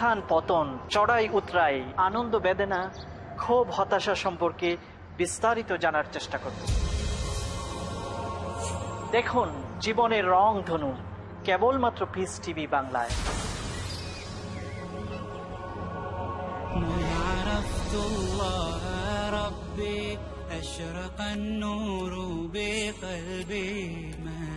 উত্থান পতন চড়াই উতরাই আনন্দ বেদনা ক্ষোভ হতাশা সম্পর্কে বিস্তারিত জানার চেষ্টা করব দেখুন জীবনের রং ধনু কেবলমাত্র পিস টিভি বাংলায় عرفت الله ربي أشرق النور بقلبي ملأ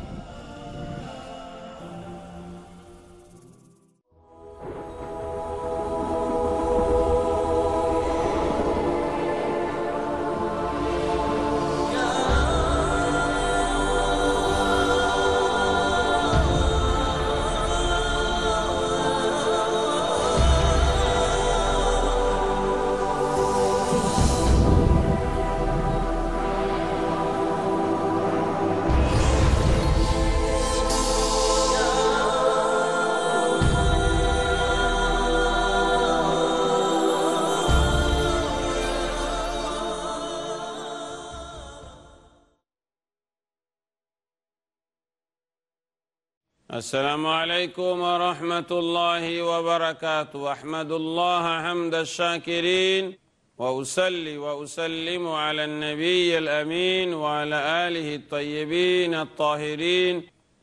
السلام عليكم ورحمة الله وبركاته أحمد الله حمد الشاكرين وأسلي وأسلم على النبي الأمين وعلى آله الطيبين الطاهرين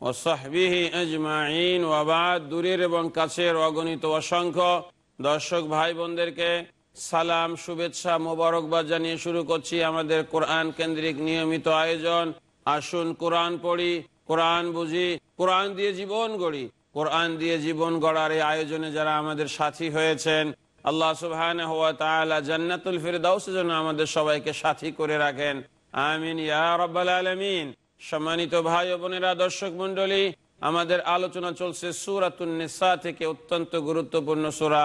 وصحبه أجمعين وبعد দূরের এবং কাছের অগণিত অসংখ্য দর্শক ভাই বোনদেরকে সালাম শুভেচ্ছা মোবারকবাদ জানিয়ে শুরু করছি আমাদের কোরআন কেন্দ্রিক নিয়মিত আয়োজন আসুন কোরআন পড়ি কোরআন বুঝি, কোরআন দিয়ে জীবন গড়ি। কোরআন দিয়ে জীবন গড়ার এই আয়োজনে যারা আমাদের সাথী হয়েছেন, আল্লাহ সুবহান হওয়া তাআলা জান্নাতুল ফিরদাউসের জন্য আমাদের সবাইকে সাথী করে রাখেন। আমিন আলামিন। সম্মানিত ভাই বোনেরা, দর্শক মন্ডলী আমাদের আলোচনা চলছে সূরাতুন নিসা থেকে অত্যন্ত গুরুত্বপূর্ণ সূরা।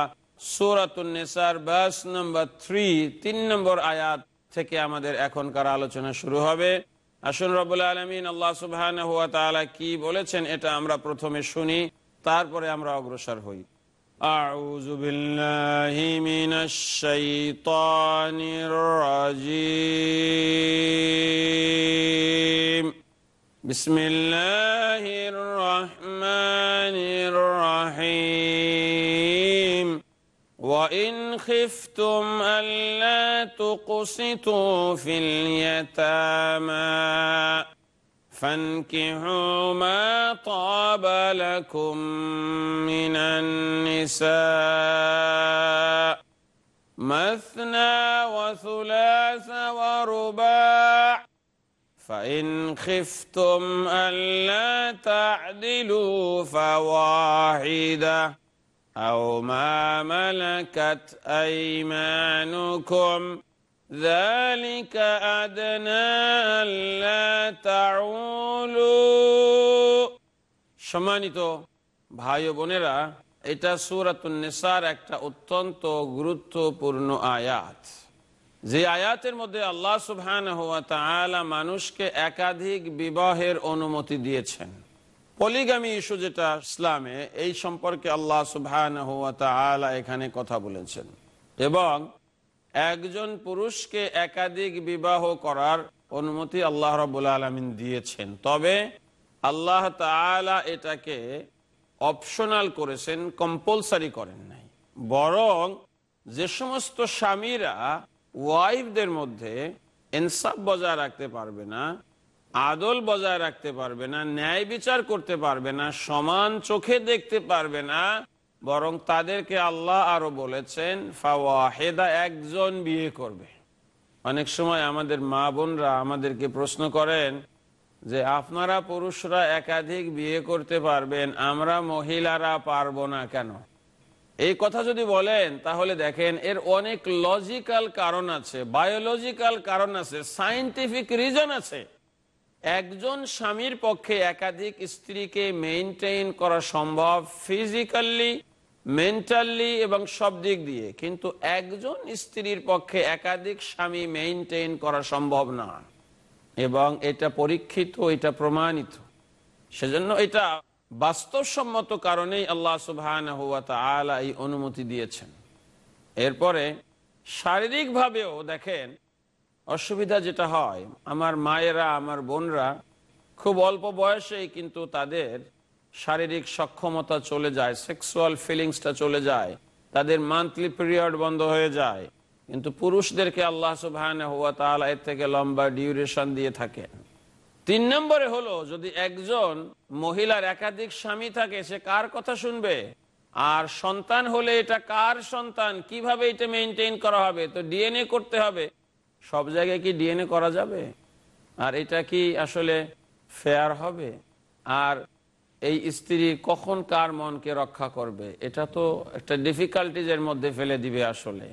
সূরাতুন নিসার বাস নম্বর থ্রি, তিন নম্বর আয়াত থেকে আমাদের এখনকার আলোচনা শুরু হবে। আসুন রবুল্লা আলমিন আল্লাহ সুবহান হুয়া তাআলা কি বলেছেন এটা আমরা প্রথমে শুনি তারপরে আমরা অগ্রসর হই أعوذ بالله من الشيطان الرجيم بسم الله الرحمن الرحيم وإن خفتم ألا تقسطوا في اليتامى. فانكحوا ما طاب لكم من النساء. مثنى وثلاث ورباع. فإن خفتم ألا تعدلوا فواحدة. أو ما ملكت أيمانكم ذلك أدنى ألا تعولوا সম্মানিত ভাই ও বোনেরা এটা সুরাতুন নেসার একটা অত্যন্ত গুরুত্বপূর্ণ আয়াত যে আয়াতের মধ্যে আল্লাহ সুবহান হওয়া তাআলা মানুষকে একাধিক বিবাহের অনুমতি দিয়েছেন পলিগামি ইস্যু যেটা ইসলামে, এই সম্পর্কে আল্লাহ সুবহান এখানে কথা বলেছেন। এবং একজন পুরুষকে একাধিক বিবাহ করার অনুমতি আল্লাহ রবুল আলমিন দিয়েছেন। তবে আল্লাহ এটাকে অপশনাল করেছেন, কম্পালসারি করেন নাই। বরং যে সমস্ত স্বামীরা ওয়াইফদের মধ্যে ইনসাফ বজায় রাখতে পারবে না আদল বজায় রাখতে পারবে না, ন্যায় বিচার করতে পারবে না, সমান চোখে দেখতে পারবে না, বরং তাদেরকে আল্লাহ আরও বলেছেন, ফাওয়াহেদা একজন বিয়ে করবে। অনেক সময় আমাদের মা বোনরা আমাদেরকে প্রশ্ন করেন যে, আপনারা পুরুষরা একাধিক বিয়ে করতে পারবেন, আমরা মহিলারা পারব না কেন? এই কথা যদি বলেন, তাহলে দেখেন এর অনেক লজিক্যাল কারণ আছে বায়োলজিক্যাল কারণ আছে সাইন্টিফিক রিজন আছে। একজন স্বামীর পক্ষে একাধিক স্ত্রীকে মেনটেন করা সম্ভব ফিজিক্যালি, মেন্টালি এবং সব দিক দিয়ে। কিন্তু একজন স্ত্রীর পক্ষে একাধিক স্বামী মেনটেন করা সম্ভব না। এবং এটা পরীক্ষিত, এটা প্রমাণিত। সেজন্য এটা বাস্তবসম্মত কারণেই আল্লাহ সুবহান এই অনুমতি দিয়েছেন। এরপরে শারীরিকভাবেও দেখেন অসুবিধা যেটা হয়, আমার মায়েরা, আমার বোনরা খুব অল্প বয়সেই কিন্তু তাদের শারীরিক সক্ষমতা চলে যায় সেক্সুয়াল ফিলিংসটা চলে যায়, তাদের মান্থলি পিরিয়ড বন্ধ হয়ে যায়। কিন্তু পুরুষদেরকে আল্লাহ হুয়া তাআলা এর থেকে লম্বা ডিউরেশন দিয়ে থাকেন তিন নম্বরে হলো, যদি একজন মহিলার একাধিক স্বামী থাকে, সে কার কথা শুনবে? আর সন্তান হলে এটা কার সন্তান? কীভাবে এটা মেনটেন করা হবে? তো ডিএনএ করতে হবে। সব জায়গায় কি ডিএনএ করা যাবে? আর এটা কি আসলে ফেয়ার হবে? আর এই স্ত্রী কখন কার মনকে রক্ষা করবে? এটা তো একটা ডিফিকাল্টিজের মধ্যে ফেলে দিবে আসলে।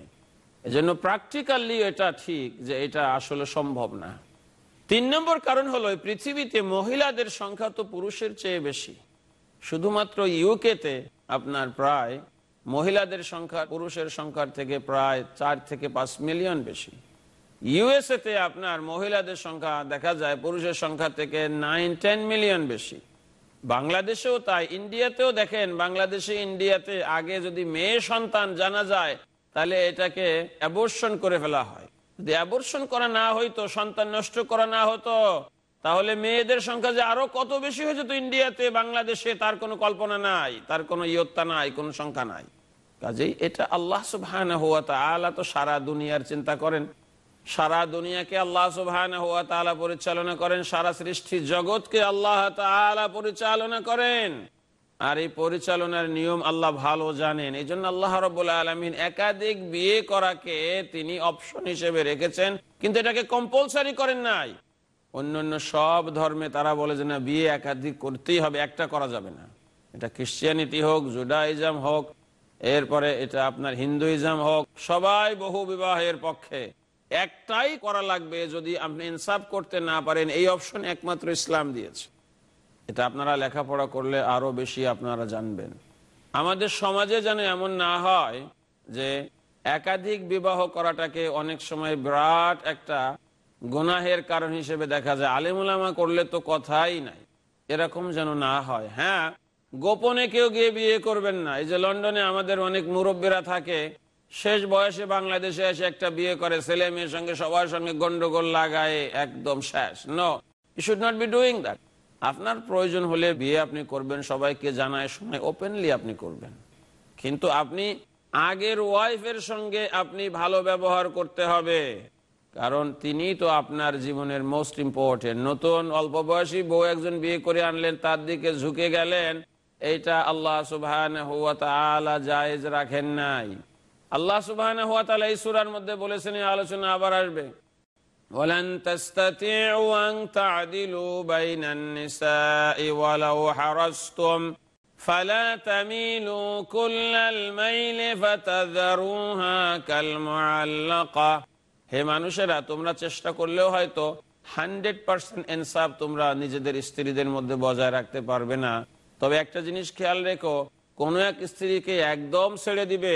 এজন্য প্র্যাকটিক্যালি এটা ঠিক যে এটা আসলে সম্ভব না। তিন নম্বর কারণ হলো পৃথিবীতে মহিলাদের সংখ্যা তো পুরুষের চেয়ে বেশি। শুধুমাত্র ইউকেতে আপনার প্রায় মহিলাদের সংখ্যা পুরুষের সংখ্যার থেকে প্রায় চার থেকে পাঁচ মিলিয়ন বেশি। ইউএসএ তে আপনার মহিলাদের সংখ্যা, দেখা যায় পুরুষের সংখ্যা থেকে নাইন টেন মিলিয়ন বেশি। বাংলাদেশেও তাই ইন্ডিয়াতেও দেখেন, বাংলাদেশে ইন্ডিয়াতে আগে যদি মেয়ে সন্তান জানা যায়, তাহলে এটাকে অ্যাবর্শন করে ফেলা হয়। যদি অ্যাবর্শন করা না হইতো, সন্তান নষ্ট করা না হতো, তাহলে মেয়েদের সংখ্যা যে আরও কত বেশি হয়ে যেত ইন্ডিয়াতে বাংলাদেশে তার কোনো কল্পনা নাই, তার কোনো ইয়ত্তা নাই, কোনো সংখ্যা নাই। কাজেই এটা আল্লাহ তাআলা তো সারা দুনিয়ার চিন্তা করেন। সারা দুনিয়াকে আল্লাহ সুবহান হুয়া তাআলা পরিচালনা করেন, সারা সৃষ্টি জগৎকে আল্লাহ তাআলা পরিচালনা করেন। আর এই পরিচালনার নিয়ম আল্লাহ ভালো জানেন। এই জন্য আল্লাহ একাধিক বিয়ে করাকে তিনি অপশন হিসেবে রেখেছেন, কিন্তু এটাকে কম্পালসারি করেন নাই। অন্যান্য সব ধর্মে তারা বলে যে, না, বিয়ে একাধিক করতেই হবে, একটা করা যাবে না। এটা খ্রিস্টিয়ানিটি হোক, জুডাইজম হোক, এরপরে এটা আপনার হিন্দুইজম হোক, সবাই বহু বিবাহের পক্ষে। একটাই করা লাগবে যদি আপনি ইনসাফ করতে না পারেন, এই অপশন একমাত্র ইসলাম দিয়েছে। এটা আপনারা লেখাপড়া করলে আরও বেশি আপনারা জানবেন। আমাদের সমাজে যেন এমন না হয় যে একাধিক বিবাহ করাটাকে অনেক সময় বিরাট একটা গুনাহের কারণ হিসেবে দেখা যায়। আলিমুলামা করলে তো কথাই নাই। এরকম যেন না হয়। হ্যাঁ গোপনে কেউ গিয়ে বিয়ে করবেন না। এই যে লন্ডনে আমাদের অনেক মুরব্বীরা থাকে শেষ বয়সে বাংলাদেশে এসে একটা বিয়ে করে, ছেলে মেয়ের সঙ্গে সবার সঙ্গে গন্ডগোল লাগায়, একদম শেষ। No you should not be doing that আপনার প্রয়োজন হলে বিয়ে আপনি করবেন, সবাইকে জানায় সময় ওপেনলি আপনি করবেন। কিন্তু আপনি আগের ওয়াইফের সঙ্গে আপনি ভালো ব্যবহার করতে হবে। কারণ তিনি তো আপনার জীবনের মোস্ট ইম্পর্টেন্ট নতুন অল্প বয়সী বউ একজন বিয়ে করে আনলেন, তার দিকে ঝুঁকে গেলেন, এইটা আল্লাহ তাআলা জায়েজ রাখেন নাই। আল্লাহ সুবহান হুয়া তাআলা এই সূরার মধ্যে বলেছেন এই আলোচনা আবার আসবে ولن تستطيعوا أن تعدلوا بين النساء ولو حرصتم فلا تميلوا كل الميل فتذروها كالمعلقة হে মানুষেরা তোমরা চেষ্টা করলেও হয়তো হান্ড্রেড পার্সেন্ট ইনসাফ তোমরা নিজেদের স্ত্রীদের মধ্যে বজায় রাখতে পারবে না তবে একটা জিনিস খেয়াল রেখো কোন এক স্ত্রীকে একদম ছেড়ে দিবে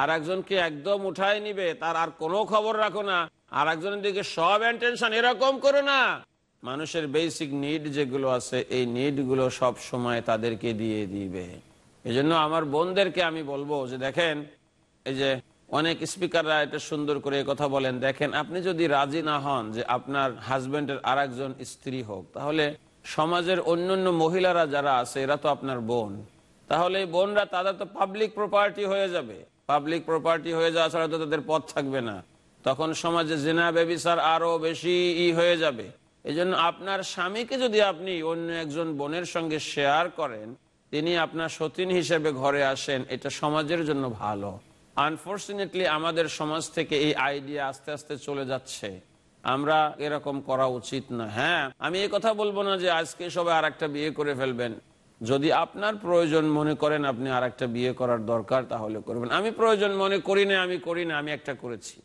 আর একজনকে একদম উঠায় নিবে, তার আর কোনো খবর রাখো না। আর একজনের দিকে সব অ্যাটেনশন এরকম করো না। মানুষের বেসিক নিড যেগুলো আছে, এই নিডগুলো সব সময় তাদেরকে দিয়ে দিবে। এই জন্য আমার বোনদেরকে আমি বলব যে, দেখেন, এই যে অনেক স্পিকাররা এটা সুন্দর করে কথা বলেন, দেখেন, আপনি যদি রাজি না হন যে আপনার হাজবেন্ডের আর স্ত্রী হোক, তাহলে সমাজের অন্যান্য মহিলারা যারা আছে, এরা তো আপনার বোন। তাহলে বোনরা, তাদের তো পাবলিক প্রপার্টি হয়ে যাবে। পাবলিক প্রপার্টি হয়ে যাওয়া ছাড়া তো তাদের পথ থাকবে না। তখন সমাজে জেনা, ব্যবিচার আরও বেশি ই হয়ে যাবে। এই আপনার স্বামীকে যদি আপনি অন্য একজন বোনের সঙ্গে শেয়ার করেন, তিনি আপনার সতীন হিসেবে ঘরে আসেন, এটা সমাজের জন্য ভালো। আনফর্চুনেটলি আমাদের সমাজ থেকে এই আইডিয়া আস্তে আস্তে চলে যাচ্ছে। আমরা এরকম করা উচিত না। হ্যাঁ আমি এই কথা বলব না যে আজকে সবাই আর একটা বিয়ে করে ফেলবেন। যদি আপনার প্রয়োজন মনে করেন আপনি আর একটা বিয়ে করার দরকার, তাহলে করবেন। আমি প্রয়োজন মনে করি না, আমি করি না, আমি একটা করেছি।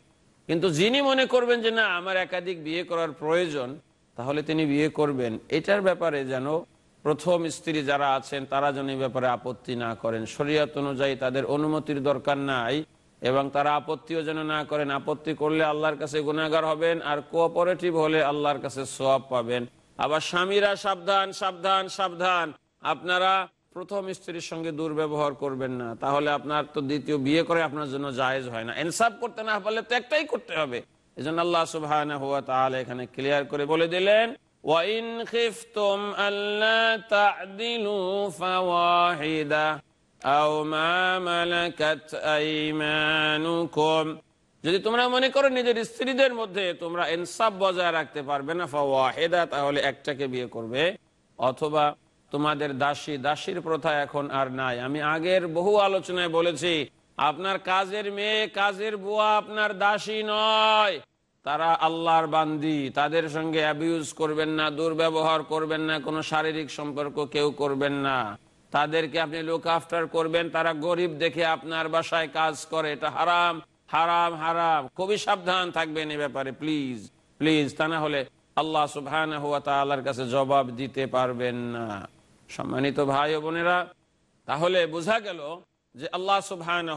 কিন্তু যিনি মনে করবেন যে না, আমার একাধিক বিয়ে করার প্রয়োজন, তাহলে তিনি বিয়ে করবেন। এটার ব্যাপারে যেন প্রথম স্ত্রী যারা আছেন, তারা যেন এই ব্যাপারে আপত্তি না করেন। শরীয়ত অনুযায়ী তাদের অনুমতির দরকার নাই, এবং তারা আপত্তিও যেন না করেন। আপত্তি করলে আল্লাহর কাছে গুণাগার হবেন, আর কোঅপারেটিভ হলে আল্লাহর কাছে সোয়াব পাবেন। আবার স্বামীরা সাবধান সাবধান সাবধান। আপনারা প্রথম স্ত্রীর সঙ্গে দুর্ব্যবহার করবেন না তাহলে আপনার তো দ্বিতীয় বিয়ে করে আপনার জন্য জায়েজ হয় না ইনসাফ করতে না পারলে তো একটাই করতে হবে এই জন্য আল্লাহ সুবাহ এখানে ক্লিয়ার করে বলে দিলেন وَإِنْ خِفْتُمْ أَلَّا تَعْدِلُوا فَوَاحِدَةً أَوْ مَا مَلَكَتْ أَيْمَانُكُمْ যদি তোমরা মনে করো নিজের স্ত্রীদের মধ্যে তোমরা ইনসাফ বজায় রাখতে পারবে না ফাওয়াহিদা তাহলে একটাকে বিয়ে করবে অথবা তোমাদের দাসী, দাসীর প্রথা এখন আর নাই। আমি আগের বহু আলোচনায় বলেছি, আপনার কাজের মেয়ে, কাজের বুয়া আপনার দাসী নয়। তারা আল্লাহর বান্দি, তাদের সঙ্গে অ্যাবিউজ করবেন না, দুর্ব্যবহার করবেন না, কোনো শারীরিক সম্পর্ক কেউ করবেন না। তাদেরকে আপনি লুক আফটার করবেন, তারা গরিব দেখে আপনার বাসায় কাজ করে, এটা হারাম হারাম হারাম। খুবই সাবধান থাকবেন এ ব্যাপারে প্লিজ প্লিজ তা না হলে আল্লাহ সুবহান কাছে জবাব দিতে পারবেন না। সম্মানিত ভাই ও বোনেরা, তাহলে বোঝা গেল যে আল্লাহ সুবহান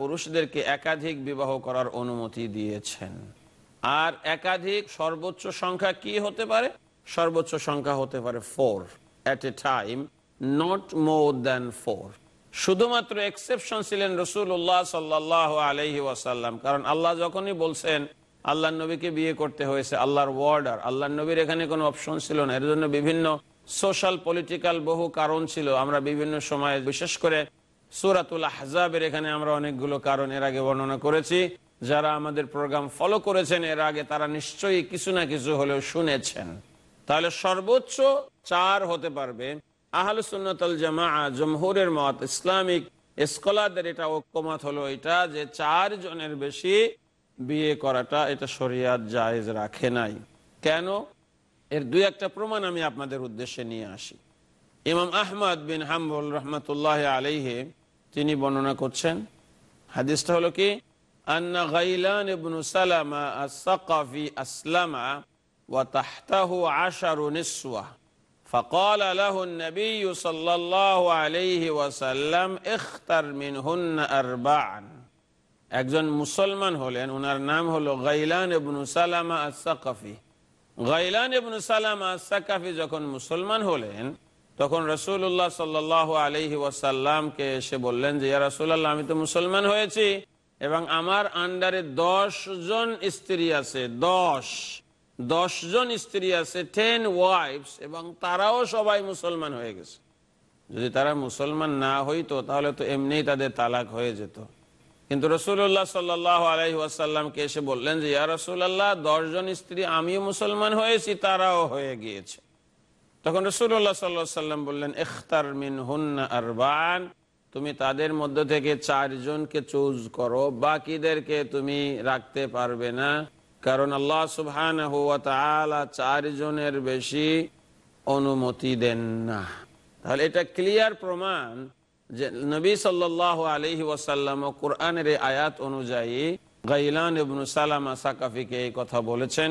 পুরুষদেরকে একাধিক বিবাহ করার অনুমতি দিয়েছেন। আর একাধিক সর্বোচ্চ সংখ্যা কি হতে পারে? সর্বোচ্চ সংখ্যা হতে পারে four at a time not more than four শুধুমাত্র এক্সেপশন ছিলেন রসুল্লাহ সাল্লাহ আলহি ওয়াসাল্লাম, কারণ আল্লাহ যখনই বলছেন আল্লাহ নবীকে বিয়ে করতে হয়েছে, আল্লাহর ওয়ার্ড আর আল্লাহ নবীর এখানে কোনো অপশন ছিল না। এর জন্য বিভিন্ন সোশ্যাল পলিটিক্যাল বহু কারণ ছিল। আমরা বিভিন্ন সময়ে, বিশেষ করে সুরাতুল আহজাবের এখানে আমরা অনেকগুলো কারণ এর আগে বর্ণনা করেছি। যারা আমাদের প্রোগ্রাম ফলো করেছেন, এর আগে তারা নিশ্চয়ই কিছু না কিছু হলেও শুনেছেন। তাহলে সর্বোচ্চ চার হতে পারবে। আহলুসুন্নতল জামা জমহুরের মত, ইসলামিক স্কলারদের এটা ঐক্যমত হলো এটা যে চার জনের বেশি বিয়ে করাটা এটা শরিয়াত জায়েজ রাখে নাই। কেন? এর দুই একটা প্রমাণ আমি আপনাদের উদ্দেশ্যে নিয়ে আসি ইমাম আহমদ বিন হাম্বুল রহমতুল্লাহ আলাইহে তিনি বর্ণনা করছেন হাদিসটা হলো কি আন্না গাইলান ইবনু সালামা আস-সাকাফি আসলামা ওয়া তাহতাহু আশারু নিসওয়া فقال له النبي صلى الله عليه وسلم اختر منهن أربعا একজন মুসলমান হলেন ওনার নাম হলো গাইলান ইবনু সালামা আস-সাকাফি গাইলান ইবনু সালামা আস-সাকাফি যখন মুসলমান হলেন, তখন রসুল্লাহ সাল্লাহ আলহি ওয়াসাল্লামকে এসে বললেন যে, ইয়া রাসূলুল্লাহ, আমি তো মুসলমান হয়েছি এবং আমার আন্ডারে দশ জন স্ত্রী আছে, দশ দশ জন স্ত্রী আছে টেন ওয়াইফস এবং তারাও সবাই মুসলমান হয়ে গেছে। যদি তারা মুসলমান না হইতো, তাহলে তো এমনিই তাদের তালাক হয়ে যেত। কিন্তু রসুল্লাহ সাল্লাহ আলহি ওয়াসাল্লামকে এসে বললেন যে, ইয়া রসুল্লাহ দশজন স্ত্রী আমিও মুসলমান হয়েছি, তারাও হয়ে গিয়েছে। তখন রসুল্লাহ সাল্লাহ সাল্লাম বললেন এখতার মিন হুন্না আরবান, তুমি তাদের মধ্যে থেকে চারজনকে চুজ করো, বাকিদেরকে তুমি রাখতে পারবে না। কারণ আল্লাহ সুবহান চারজনের বেশি অনুমতি দেন না। তাহলে এটা ক্লিয়ার প্রমাণ যে নবী সাল্লাহ আলহি ওয়াসাল্লাম কোরআনের আয়াত অনুযায়ী গাইলান ইবনু সালামা সাকাফিকে এই কথা বলেছেন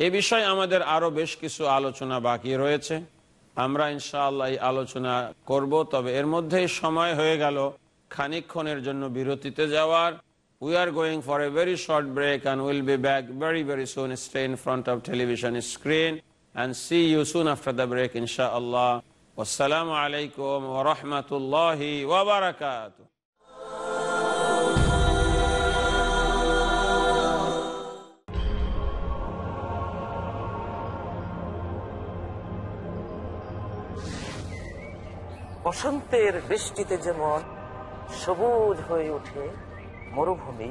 এ বিষয়ে আমাদের আরও বেশ কিছু আলোচনা বাকি রয়েছে আমরা ইনশাআল্লাহ এই আলোচনা করব, তবে এর মধ্যেই সময় হয়ে গেল খানিক্ষণের জন্য বিরতিতে যাওয়ার we are going for a very short break and will be back very very soon. Stay in front of television screen and see you soon after the break inshallah. আসসালামু আলাইকুম ওরহমতুল্লাহি ওবরাকাত বসন্তের বৃষ্টিতে যেমন সবুজ হয়ে ওঠে মরুভূমি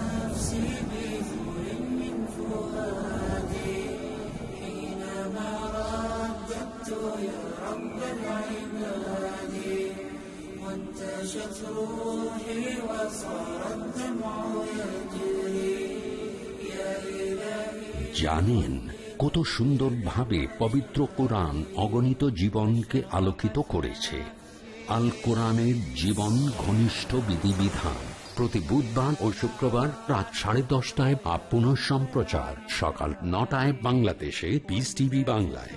وانتشت روحي وصار الدمع يجري يا إلهي জানেন কত সুন্দরভাবে পবিত্র কোরআন অগণিত জীবনকে আলোকিত করেছে আল কোরআনের জীবন ঘনিষ্ঠ বিধিবিধান প্রতি বুধবার ও শুক্রবার রাত সাড়ে দশটায় বা পুনঃ সম্প্রচার সকাল নটায় বাংলাদেশে পিস টিভি বাংলায়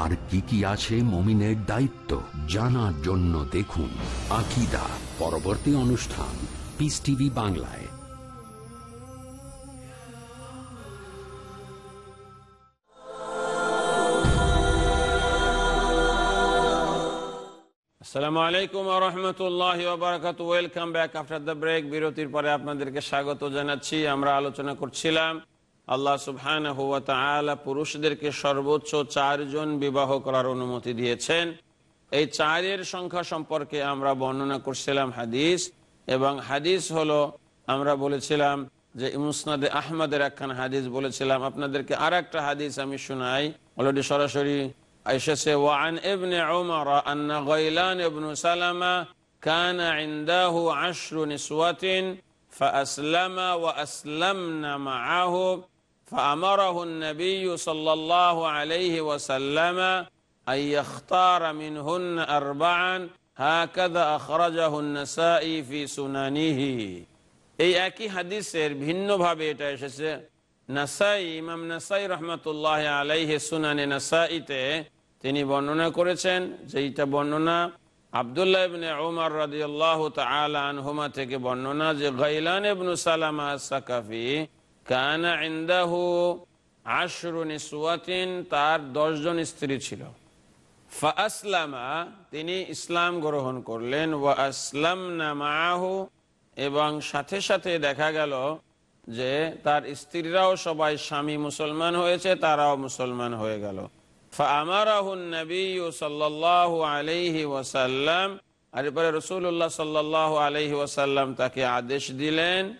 আর কি কি আছে মমিনের দায়িত্ব জানার জন্য দেখুন আকিদা পরবর্তী অনুষ্ঠান পিস টিভি বাংলায়। আসসালামু আলাইকুম রহমতুল্লাহ বারাকাত welcome back after the break বিরতির পরে আপনাদেরকে স্বাগত জানাচ্ছি। আমরা আলোচনা করছিলাম আল্লাহ সুবহান পুরুষদেরকে সর্বোচ্চ চারজন বিবাহ করার অনুমতি দিয়েছেন এই চারের সংখ্যা সম্পর্কে আমরা বর্ণনা করছিলাম হাদিস এবং হাদিস হলো আমরা বলেছিলাম যে মুসনাদে আহমদের একখান হাদিস বলেছিলাম আপনাদেরকে আর একটা হাদিস আমি শোনাই অলরেডি সরাসরি এসেছে ওয়ান ইবনে উমর আন্না গাইলান ইবনু সালামা كان عنده عشر نسوة فأسلم وأسلمنا معه فأمره النبي صلى الله عليه وسلم أن يختار منهن أربعا هكذا أخرجه النسائي في سننه এই একই হাদিসের ভিন্নভাবে এটা এসেছে নাসাই ইমাম নাসাই রহমতুল্লাহ আলাইহে সুনানে নাসাইতে তিনি বর্ণনা করেছেন যে এইটা বর্ণনা আবদুল্লাহ ইবনে উমর রাদিয়াল্লাহু তাআলা আনহুমা থেকে বর্ণনা যে গাইলান ইবনু সালামা আস-সাকাফি কানা আশরু নিসওয়াতিন, তার দশজন স্ত্রী ছিল। ফাসলামা তিনি ইসলাম গ্রহণ করলেন। ওয়া আসলামনা মাআহু, এবং সাথে সাথে দেখা গেল যে তার স্ত্রীরাও সবাই স্বামী মুসলমান হয়েছে, তারাও মুসলমান হয়ে গেল। আর এরপরে রসুল্লাহ সাল্লাহ আলহি ওয়াসাল্লাম তাকে আদেশ দিলেন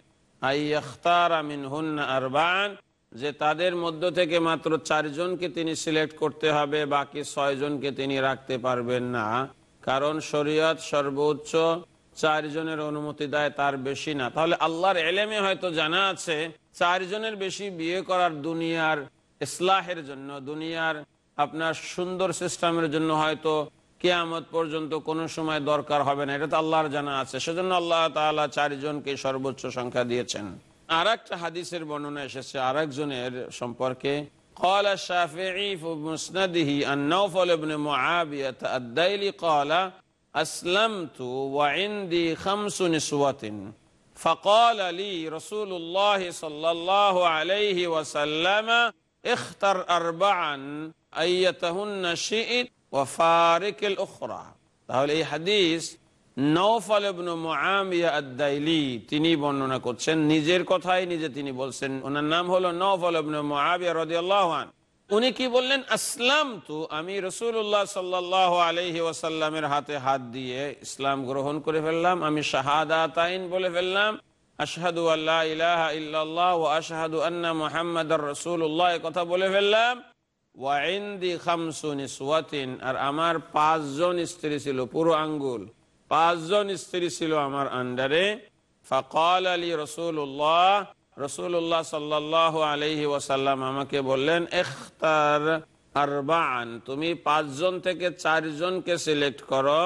আরবান, যে তাদের মধ্য থেকে মাত্র চারজনকে তিনি সিলেক্ট করতে হবে, বাকি ছয় জনকে তিনি রাখতে পারবেন না। কারণ শরীয়ত সর্বোচ্চ চারজনের অনুমতি দেয়, তার বেশি না। তাহলে আল্লাহর এলেমে হয়তো জানা আছে, চারজনের বেশি বিয়ে করার দুনিয়ার ইসলাহের জন্য, দুনিয়ার আপনার সুন্দর সিস্টেমের জন্য হয়তো কেয়ামত পর্যন্ত কোনো সময় দরকার হবে না এটা তো আল্লাহর জানা আছে সেজন্য আল্লাহ তালা চারজনকে সর্বোচ্চ সংখ্যা দিয়েছেন আর একটা হাদিসের বর্ণনা এসেছে আর একজনের সম্পর্কে قال الشافعي في مسنده عن نوفل بن معاوية الديلي قال أسلمت وعندي خمس نسوة فقال لي رسول الله صلى الله عليه وسلم اختر أربعا أيتهن شئت ওয়াফারেকেল তাহলে এই হাদিস নৌফল আদাইলি তিনি বর্ণনা করছেন। নিজের কথাই নিজে তিনি বলছেন। ওনার নাম হলো নৌফল রদিয়াল্লাহান উনি কি বললেন? আসলাম তু আমি রসুল্লাহ সাল্লাহ আলহি ওয়াসাল্লামের হাতে হাত দিয়ে ইসলাম গ্রহণ করে ফেললাম, আমি শাহাদা তাইন বলে ফেললাম। আশহাদু আল্লাহ ইহ আশহাদু আন্না মোহাম্মদ রসুল্লাহ কথা বলে ফেললাম। আর আমার পাঁচজন স্ত্রী ছিল পুরো আঙ্গুল। পাঁচজন স্ত্রী ছিল আমার আন্ডারে। ফকাল আলী রসুল্লাহ রসুল্লাহ সাল্লাহ আলহি ওয়াসাল্লাম আমাকে বললেন এখতার আরবান তুমি পাঁচজন থেকে চারজনকে সিলেক্ট করো।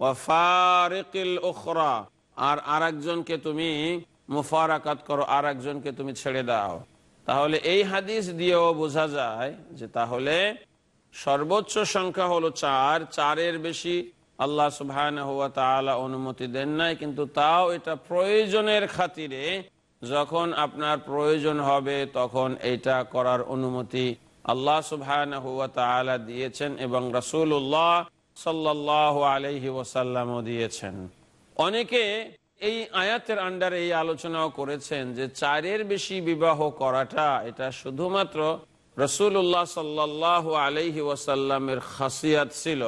ওয়াফারিকিল উখরা, আর আরেকজনকে তুমি মুফারাকাত করো আর একজনকে তুমি ছেড়ে দাও। তাহলে এই হাদিস দিয়েও বোঝা যায় যে তাহলে সর্বোচ্চ সংখ্যা হলো চার, চারের বেশি আল্লাহ সুবহান হুয়া তাআলা অনুমতি দেন নাই, কিন্তু তাও এটা প্রয়োজনের খাতিরে যখন আপনার প্রয়োজন হবে তখন এটা করার অনুমতি আল্লাহ তাআলা দিয়েছেন এবং রাসূলুল্লাহ সাল্লাহ আলহি ওসাল্লামও দিয়েছেন। অনেকে এই আয়াতের আন্ডারে এই আলোচনাও করেছেন যে চারের বেশি বিবাহ করাটা এটা শুধুমাত্র রসুল্লাহ সাল্লাহ আলহি ওয়াসাল্লামের খাসিয়াত ছিল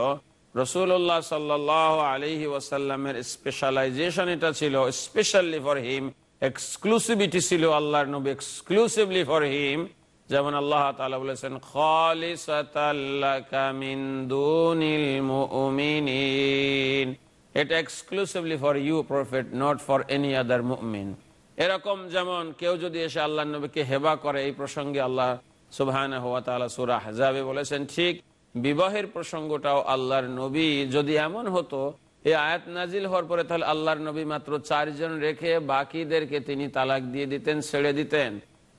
রসুল্লাহ সাল্লাহ আলহি ওয়াসাল্লামের স্পেশালাইজেশন এটা ছিল স্পেশালি ফর হিম এক্সক্লুসিভিটি ছিল আল্লাহর নবী এক্সক্লুসিভলি ফর হিম যেমন আল্লাহ তাআলা বলেছেন খালিসাতাল্লাকা মিন দুনিল মুমিনিন। এটা exclusively for you prophet not for any other মুমিন এরকম যেমন কেউ যদি এসে আল্লাহ নবীকে হেবা করে, এই প্রসঙ্গে আল্লাহ সুবহান হওয়া তাআলা সূরা আহজাবে বলেছেন, ঠিক বিবাহের প্রসঙ্গটাও আল্লাহর নবী যদি এমন হতো, এই আয়াত নাজিল হওয়ার পরে তাহলে আল্লাহর নবী মাত্র চারজন রেখে বাকিদেরকে তিনি তালাক দিয়ে দিতেন, ছেড়ে দিতেন।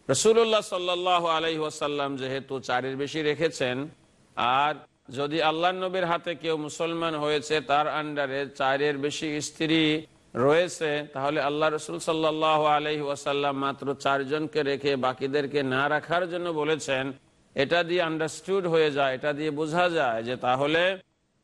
রসুল্লাহ সাল্লাহ আলহি ওয়াসাল্লাম যেহেতু চারের বেশি রেখেছেন, আর যদি আল্লাহ নবীর হাতে কেউ মুসলমান হয়েছে, তার আন্ডারে চারের বেশি স্ত্রী রয়েছে, তাহলে আল্লাহ রসুল সাল্লাহ আলহি ওয়াসাল্লাম মাত্র চারজনকে রেখে বাকিদেরকে না রাখার জন্য বলেছেন, এটা দিয়ে আন্ডারস্টুড হয়ে যায়, এটা দিয়ে বোঝা যায় যে তাহলে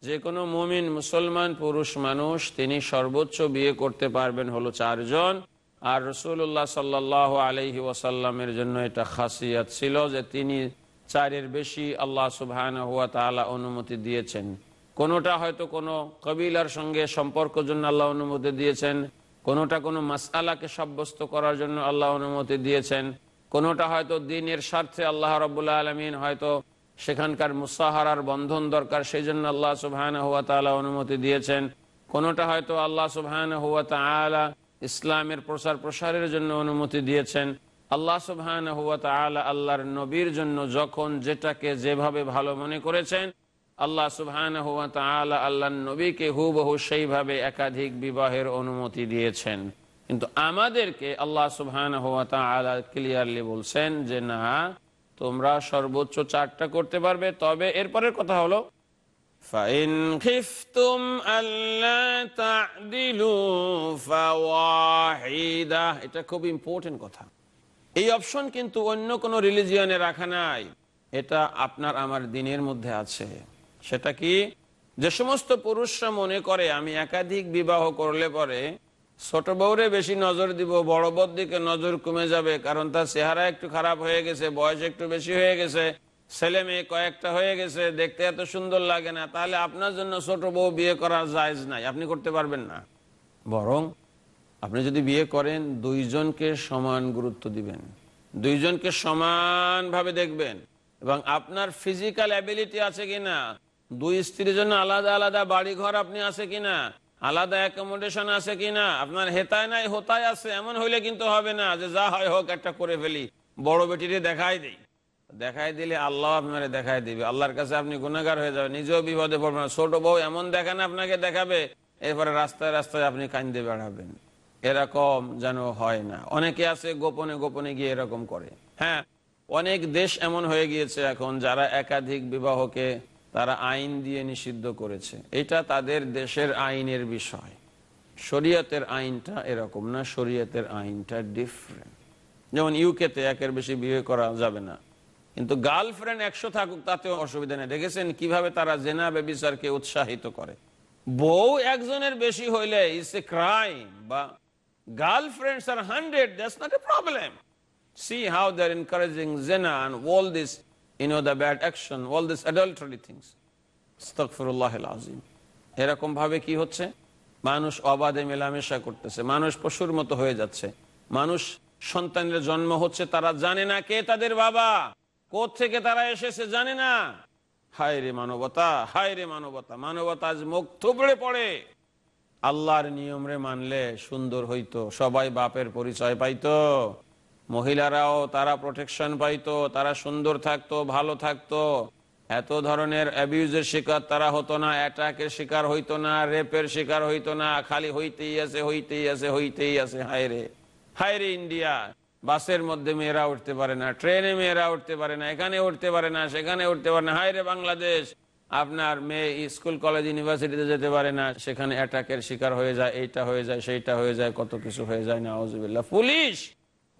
যে কোনো মুমিন মুসলমান পুরুষ মানুষ তিনি সর্বোচ্চ বিয়ে করতে পারবেন হলো চারজন। আর রসুল্লাহ সাল্লাহ আলহি ওয়াসাল্লামের জন্য এটা খাসিয়াত ছিল যে তিনি চারের বেশি আল্লাহ সুবহান হুয়া তালা অনুমতি দিয়েছেন। কোনোটা হয়তো কোনো কবিলার সঙ্গে সম্পর্ক জন্য আল্লাহ অনুমতি দিয়েছেন, কোনোটা কোনো মাসালাকে সাব্যস্ত করার জন্য আল্লাহ অনুমতি দিয়েছেন, কোনোটা হয়তো দিনের স্বার্থে আল্লাহ রবুল্লা আলমিন হয়তো সেখানকার মুসাহারার বন্ধন দরকার সেই জন্য আল্লাহ সুবহান হুয়া তালা অনুমতি দিয়েছেন, কোনোটা হয়তো আল্লাহ সুবহান হুয়া তালা ইসলামের প্রসার প্রসারের জন্য অনুমতি দিয়েছেন। আল্লাহ সুবহান হুয়া তালা আল্লাহর নবীর জন্য যখন যেটাকে যেভাবে ভালো মনে করেছেন আল্লাহ সুবহান হুয়া তালা আল্লাহ নবীকে হুবহু সেইভাবে একাধিক বিবাহের অনুমতি দিয়েছেন কিন্তু আমাদেরকে আল্লাহ সুবহান হুয়া তালা ক্লিয়ারলি বলছেন যে না তোমরা সর্বোচ্চ চারটা করতে পারবে তবে এরপরের কথা হলো فإن خفتم ألا تعدلوا فواحدة এটা খুব ইম্পর্টেন্ট কথা এই অপশন কিন্তু অন্য কোনো রিলিজিয়নে রাখা নাই। এটা আপনার আমার দিনের মধ্যে আছে। সেটা কি? যে সমস্ত পুরুষরা মনে করে, আমি একাধিক বিবাহ করলে পরে ছোট বউরে বেশি নজর দিব, বড় বউর দিকে নজর কমে যাবে, কারণ তার চেহারা একটু খারাপ হয়ে গেছে, বয়স একটু বেশি হয়ে গেছে, ছেলে মেয়ে কয়েকটা হয়ে গেছে, দেখতে এত সুন্দর লাগে না, তাহলে আপনার জন্য ছোট বউ বিয়ে করা জায়জ নাই। আপনি করতে পারবেন না। বরং আপনি যদি বিয়ে করেন, দুইজনকে সমান গুরুত্ব দিবেন। দুইজনকে সমানভাবে দেখবেন। এবং আপনার ফিজিক্যাল অ্যাবিলিটি আছে কিনা? দুই স্ত্রীর জন্য আলাদা আলাদা বাড়ি ঘর আপনি আছে কিনা? আলাদা অ্যাকোমোডেশন আছে কিনা? আপনার হেতায় নাই, হোতায় আছে, এমন হইলে কিন্তু হবে না যে যা হয় হোক একটা করে ফেলি। বড় বেটিরে দেখাই দিই। দেখাই দিলে আল্লাহ আপনারে দেখাই দিবে। আল্লাহর কাছে আপনি গুণাগার হয়ে যাবেন। নিজেও বিপদে পড়বেন। ছোট বউ এমন দেখান আপনাকে দেখাবে, এরপরে রাস্তায় রাস্তায় আপনি কান্দে বেড়াবেন। এরকম যেন হয় না। অনেকে আছে গোপনে গোপনে গিয়ে এরকম করে। হ্যাঁ অনেক দেশ এমন হয়ে গিয়েছে এখন যারা একাধিক বিবাহকে তারা আইন দিয়ে নিষিদ্ধ করেছে। এটা তাদের দেশের আইনের বিষয়। শরীয়তের আইনটা এরকম না, শরীয়তের আইনটা ডিফারেন্ট যেমন ইউকেতে একের বেশি বিয়ে করা যাবে না। কিন্তু গার্লফ্রেন্ড একশো থাকুক, তাতেও অসুবিধা নেই। দেখেছেন কীভাবে তারা জেনা বেবিচারকে উৎসাহিত করে? বউ একজনের বেশি হইলে ইটস এ ক্রাইম বা আর hundred that's not a problem see how they are encouraging জেনা and all this you know the bad action all this adultery things আস্তাগফিরুল্লাহ আজিম এরকম ভাবে কি হচ্ছে? মানুষ অবাধে মেলামেশা করতেছে। মানুষ পশুর মতো হয়ে যাচ্ছে। মানুষ সন্তানের জন্ম হচ্ছে, তারা জানে না কে তাদের বাবা। থেকে তারা এসেছে জানে না। হায় রে মানবতা, হায় রে মানবতা। মানবতা আজ মুখ থুবড়ে পড়ে। আল্লাহর নিয়ম রে মানলে সুন্দর হইতো, সবাই বাপের পরিচয় পাইতো, মহিলারাও তারা প্রোটেকশন পাইতো, তারা সুন্দর থাকতো, ভালো থাকতো। এত ধরনের অ্যাবিউজের শিকার তারা হতো না অ্যাটাকের শিকার হইতো না রেপের শিকার হইতো না, খালি হইতেই আছে হইতেই আছে হইতেই আছে, হায় রে। হায়রে ইন্ডিয়া, বাসের মধ্যে মেয়েরা উঠতে পারে না, ট্রেনে মেয়েরা উঠতে পারে না, এখানে উঠতে পারে না, সেখানে উঠতে পারে না হায়রে বাংলাদেশ। আপনার মেয়ে স্কুল, কলেজ, ইউনিভার্সিটিতে যেতে পারে না, সেখানে অ্যাটাকের শিকার হয়ে যায়, এইটা হয়ে যায়, সেইটা হয়ে যায়, কত কিছু হয়ে যায় না পুলিশ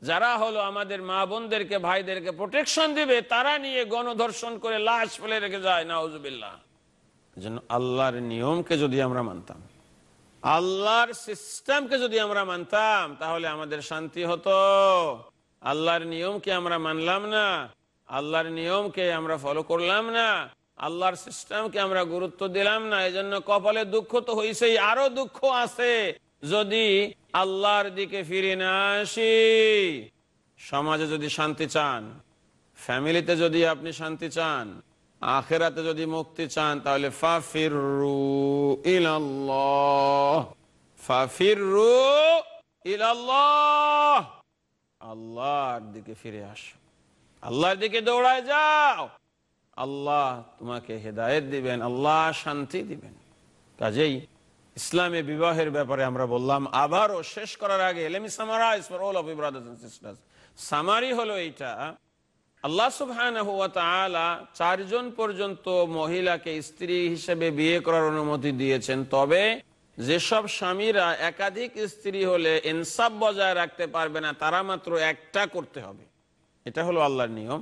যারা হলো আমাদের মা বোনদেরকে, ভাইদেরকে প্রোটেকশন দিবে, তারা নিয়ে গণধর্ষণ করে লাশ ফেলে রেখে যায়, নাউজুবিল্লাহ। জন্য আল্লাহর নিয়মকে যদি আমরা মানতাম, আল্লাহর সিস্টেমকে যদি আমরা মানতাম, তাহলে আমাদের শান্তি হতো। আল্লাহর নিয়মকে আমরা মানলাম না, আল্লাহর নিয়মকে আমরা ফলো করলাম না আল্লাহর সিস্টেমকে আমরা গুরুত্ব দিলাম না এই জন্য কপালে দুঃখ তো হয়েছেই আরও দুঃখ আছে। যদি আল্লাহর দিকে ফিরে না আসি, সমাজে যদি শান্তি চান, ফ্যামিলিতে যদি আপনি শান্তি চান, আখেরাতে যদি মুক্তি চান, তাহলে ইলাল্লাহ। আল্লাহর দিকে ফিরে আসো। আল্লাহর দিকে দৌড়ায় যাও। আল্লাহ তোমাকে হেদায়েত দিবেন, আল্লাহ শান্তি দিবেন। কাজেই ইসলামে বিবাহের ব্যাপারে আমরা বললাম, আবারও শেষ করার আগে অল অফ সামারি হলো এইটা, আল্লাহ সুবহানাহু চারজন পর্যন্ত মহিলাকে স্ত্রী হিসেবে বিয়ে করার অনুমতি দিয়েছেন। তবে যেসব স্বামীরা একাধিক স্ত্রী হলে ইনসাফ বজায় রাখতে পারবে না, তারা মাত্র একটা করতে হবে। এটা হলো আল্লাহর নিয়ম।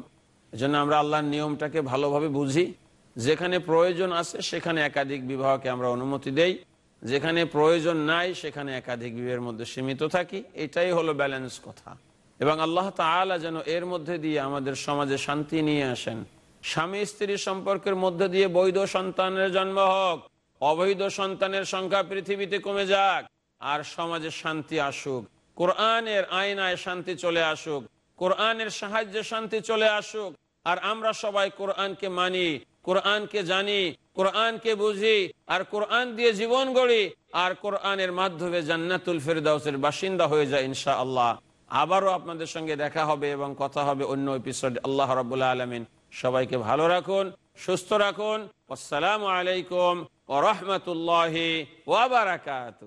এজন্য আমরা আল্লাহর নিয়মটাকে ভালোভাবে বুঝি। যেখানে প্রয়োজন আছে, সেখানে একাধিক বিবাহকে আমরা অনুমতি দেই। যেখানে প্রয়োজন নাই, সেখানে একাধিক বিবাহের মধ্যে সীমিত থাকি। এটাই হলো ব্যালেন্স কথা। এবং আল্লাহ তাআলা যেন এর মধ্যে দিয়ে আমাদের সমাজে শান্তি নিয়ে আসেন। স্বামী স্ত্রী সম্পর্কের মধ্যে দিয়ে বৈধ সন্তানের জন্ম হোক, অবৈধ সন্তানের সংখ্যা পৃথিবীতে কমে যাক, আর সমাজে শান্তি আসুক। কোরআনের আয়নায় শান্তি চলে আসুক, কোরআনের সাহায্যে শান্তি চলে আসুক আর আমরা সবাই কোরআনকে মানি, কোরআনকে জানি, কোরআনকে বুঝি, আর কোরআন দিয়ে জীবন গড়ি, আর কোরআনের মাধ্যমে জান্নাতুল ফেরদাউসের বাসিন্দা হয়ে যায় ইনশা আল্লাহ আবারও আপনাদের সঙ্গে দেখা হবে এবং কথা হবে অন্য এপিসোড আল্লাহ রাবুল্লাহ আলমিন সবাইকে ভালো রাখুন, সুস্থ রাখুন। আসসালামু আলাইকুম ও রহমতুল্লাহ ওয়াবারাকাত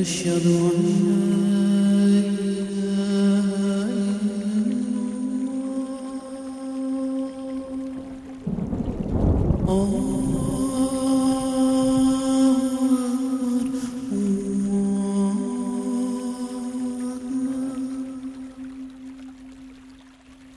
أشهد أن لا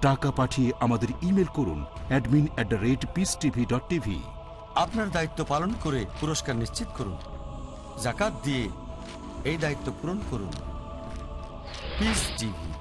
টাকা পাঠিয়ে আমাদের ইমেল করুন admin at the rate peace TV dot TV আপনার দায়িত্ব পালন করে পুরস্কার নিশ্চিত করুন। জাকাত দিয়ে এই দায়িত্ব পূরণ করুন। Piece TV